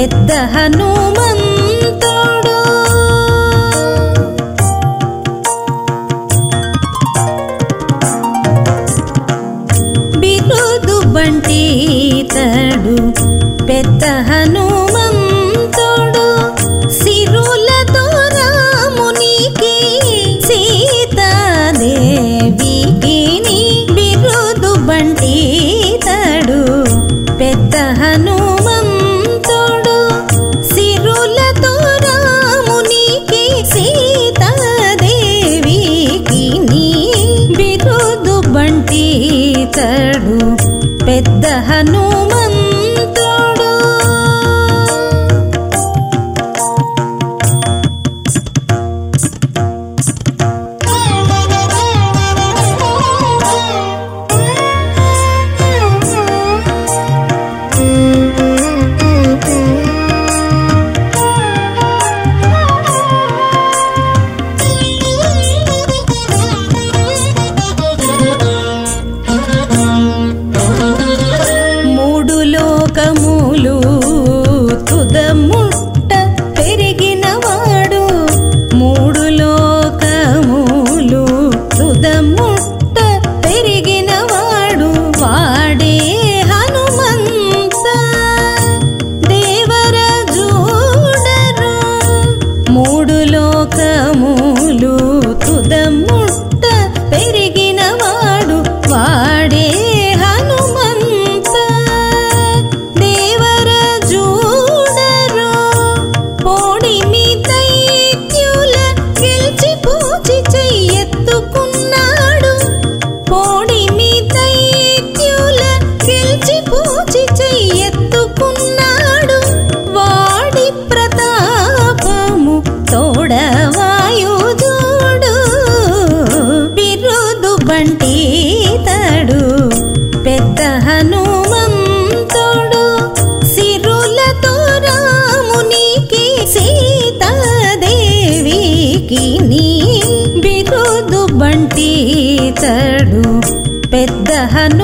పెద్ద హనుమంతుడు. బిరుదు బంటి తడు పెద్ద హనుమ ఈతడు పెద్ద హనుమన్ ಸಹನ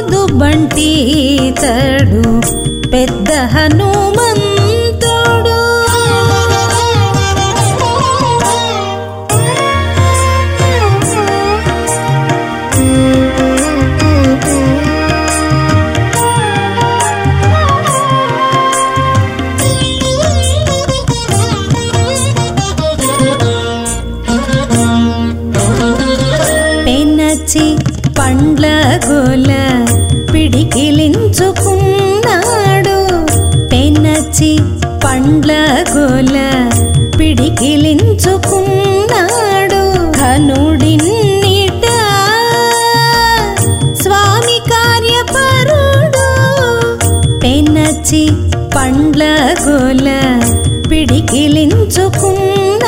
ఓదు బంటి తడు పెద్ద హనుమంతుడు. పండ్ల గోల పండ్ల గోల పిడికిలించుకున్నాడు కనుడి స్వామి కార్యపరుడు పెనచి పండ్ల గోల పిడికిలించుకున్నాడు.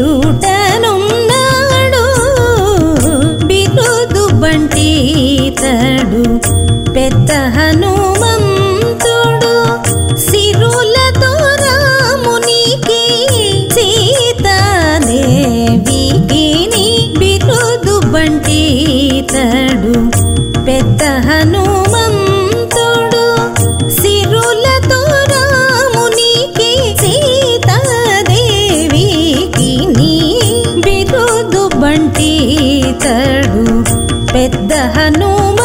ఎదుటనున్నాడు బిరుదు బంటీతడు పెద్ద హనుమంతుడు. సిరులతో రామునికి సీతాదేవికి బిరుదు బంటీతడు పెద్ద హను పెద్ద హనుమ